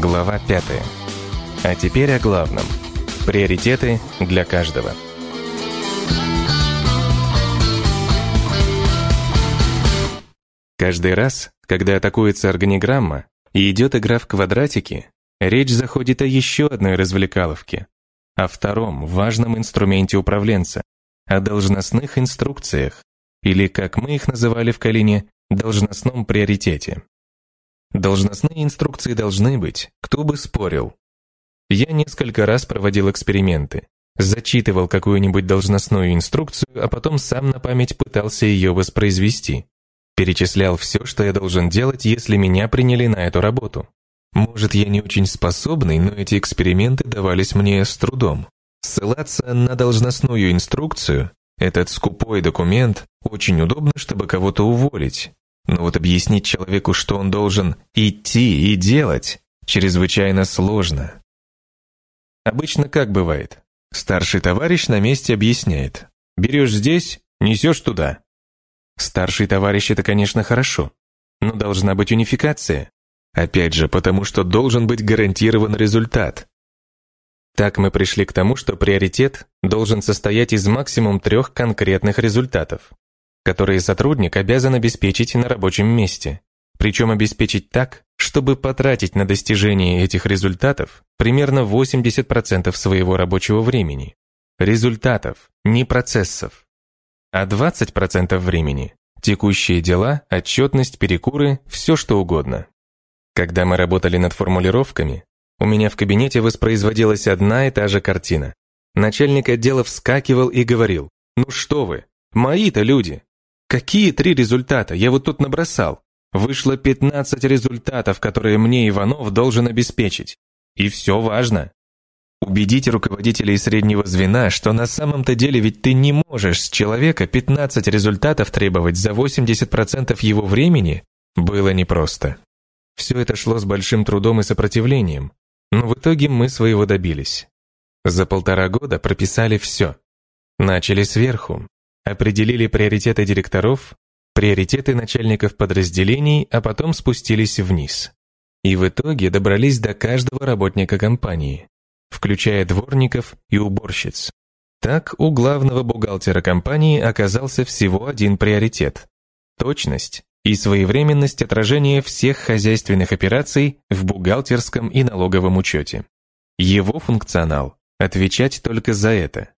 Глава 5. А теперь о главном. Приоритеты для каждого. Каждый раз, когда атакуется органиграмма и идет игра в квадратики, речь заходит о еще одной развлекаловке, о втором важном инструменте управленца, о должностных инструкциях, или, как мы их называли в Калине, должностном приоритете. Должностные инструкции должны быть, кто бы спорил. Я несколько раз проводил эксперименты, зачитывал какую-нибудь должностную инструкцию, а потом сам на память пытался ее воспроизвести. Перечислял все, что я должен делать, если меня приняли на эту работу. Может, я не очень способный, но эти эксперименты давались мне с трудом. Ссылаться на должностную инструкцию, этот скупой документ, очень удобно, чтобы кого-то уволить, но вот объяснить человеку, что он должен идти и делать, чрезвычайно сложно. Обычно как бывает? Старший товарищ на месте объясняет. Берешь здесь, несешь туда. Старший товарищ это, конечно, хорошо, но должна быть унификация. Опять же, потому что должен быть гарантирован результат. Так мы пришли к тому, что приоритет должен состоять из максимум трех конкретных результатов которые сотрудник обязан обеспечить на рабочем месте. Причем обеспечить так, чтобы потратить на достижение этих результатов примерно 80% своего рабочего времени. Результатов, не процессов. А 20% времени – текущие дела, отчетность, перекуры, все что угодно. Когда мы работали над формулировками, у меня в кабинете воспроизводилась одна и та же картина. Начальник отдела вскакивал и говорил, «Ну что вы, мои-то люди, Какие три результата? Я вот тут набросал. Вышло 15 результатов, которые мне Иванов должен обеспечить. И все важно. Убедите руководителей среднего звена, что на самом-то деле ведь ты не можешь с человека 15 результатов требовать за 80% его времени, было непросто. Все это шло с большим трудом и сопротивлением, но в итоге мы своего добились. За полтора года прописали все. Начали сверху, определили приоритеты директоров, приоритеты начальников подразделений, а потом спустились вниз. И в итоге добрались до каждого работника компании, включая дворников и уборщиц. Так у главного бухгалтера компании оказался всего один приоритет – точность и своевременность отражения всех хозяйственных операций в бухгалтерском и налоговом учете. Его функционал – отвечать только за это.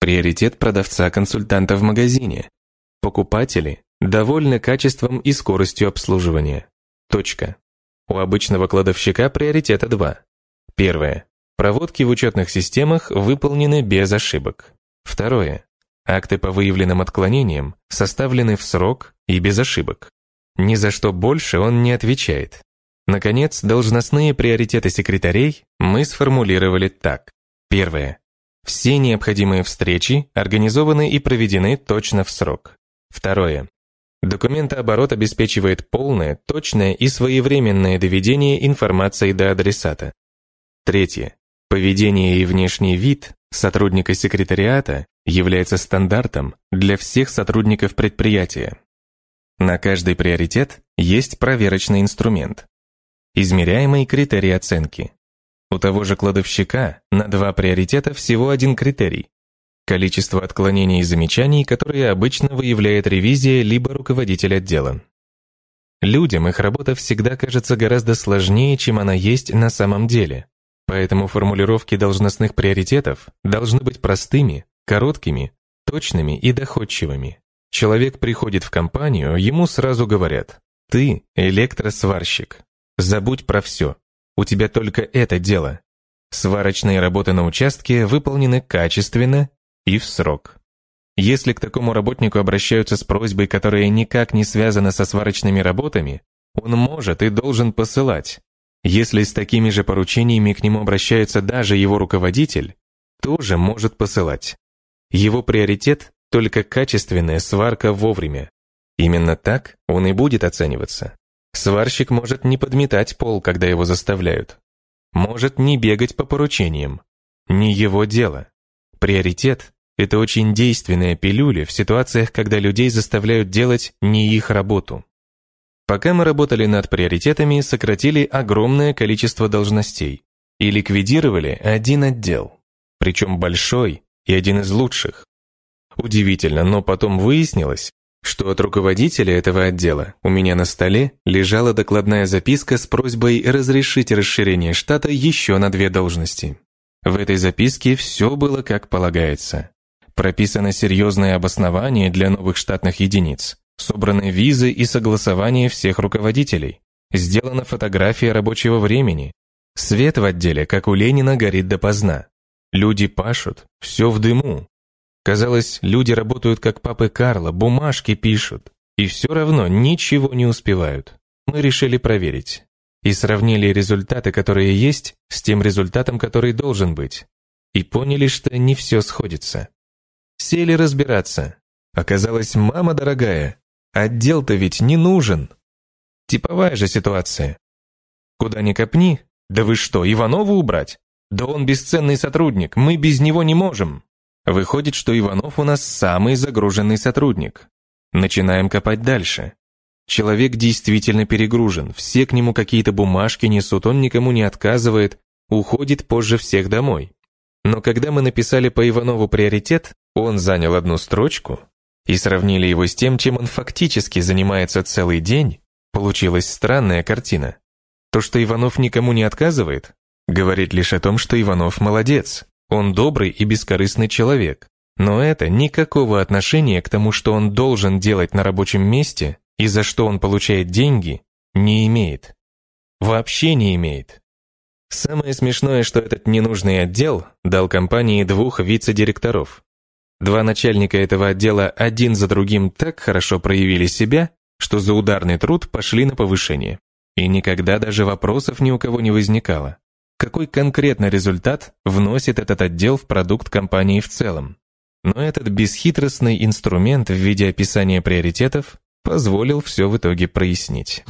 Приоритет продавца-консультанта в магазине. Покупатели довольны качеством и скоростью обслуживания. Точка. У обычного кладовщика приоритета два. Первое. Проводки в учетных системах выполнены без ошибок. Второе. Акты по выявленным отклонениям составлены в срок и без ошибок. Ни за что больше он не отвечает. Наконец, должностные приоритеты секретарей мы сформулировали так. Первое. Все необходимые встречи организованы и проведены точно в срок. Второе. Документооборот обеспечивает полное, точное и своевременное доведение информации до адресата. Третье. Поведение и внешний вид сотрудника секретариата является стандартом для всех сотрудников предприятия. На каждый приоритет есть проверочный инструмент. Измеряемый критерий оценки. У того же кладовщика на два приоритета всего один критерий – количество отклонений и замечаний, которые обычно выявляет ревизия либо руководитель отдела. Людям их работа всегда кажется гораздо сложнее, чем она есть на самом деле. Поэтому формулировки должностных приоритетов должны быть простыми, короткими, точными и доходчивыми. Человек приходит в компанию, ему сразу говорят «Ты электросварщик, забудь про все, у тебя только это дело. Сварочные работы на участке выполнены качественно и в срок. Если к такому работнику обращаются с просьбой, которая никак не связана со сварочными работами, он может и должен посылать. Если с такими же поручениями к нему обращается даже его руководитель, тоже может посылать. Его приоритет – только качественная сварка вовремя. Именно так он и будет оцениваться. Сварщик может не подметать пол, когда его заставляют. Может не бегать по поручениям. Не его дело. Приоритет – это очень действенная пилюля в ситуациях, когда людей заставляют делать не их работу. Пока мы работали над приоритетами, сократили огромное количество должностей и ликвидировали один отдел, причем большой и один из лучших. Удивительно, но потом выяснилось, что от руководителя этого отдела у меня на столе лежала докладная записка с просьбой разрешить расширение штата еще на две должности. В этой записке все было как полагается. Прописано серьезное обоснование для новых штатных единиц, собраны визы и согласование всех руководителей, сделана фотография рабочего времени. Свет в отделе, как у Ленина, горит допоздна. Люди пашут, все в дыму, Казалось, люди работают как папы Карла, бумажки пишут, и все равно ничего не успевают. Мы решили проверить. И сравнили результаты, которые есть, с тем результатом, который должен быть. И поняли, что не все сходится. Сели разбираться. Оказалось, мама дорогая, отдел-то ведь не нужен. Типовая же ситуация. Куда ни копни, да вы что, Иванову убрать? Да он бесценный сотрудник, мы без него не можем. Выходит, что Иванов у нас самый загруженный сотрудник. Начинаем копать дальше. Человек действительно перегружен, все к нему какие-то бумажки несут, он никому не отказывает, уходит позже всех домой. Но когда мы написали по Иванову приоритет, он занял одну строчку и сравнили его с тем, чем он фактически занимается целый день, получилась странная картина. То, что Иванов никому не отказывает, говорит лишь о том, что Иванов молодец, он добрый и бескорыстный человек. Но это никакого отношения к тому, что он должен делать на рабочем месте и за что он получает деньги, не имеет. Вообще не имеет. Самое смешное, что этот ненужный отдел дал компании двух вице-директоров. Два начальника этого отдела один за другим так хорошо проявили себя, что за ударный труд пошли на повышение. И никогда даже вопросов ни у кого не возникало какой конкретно результат вносит этот отдел в продукт компании в целом. Но этот бесхитростный инструмент в виде описания приоритетов позволил все в итоге прояснить.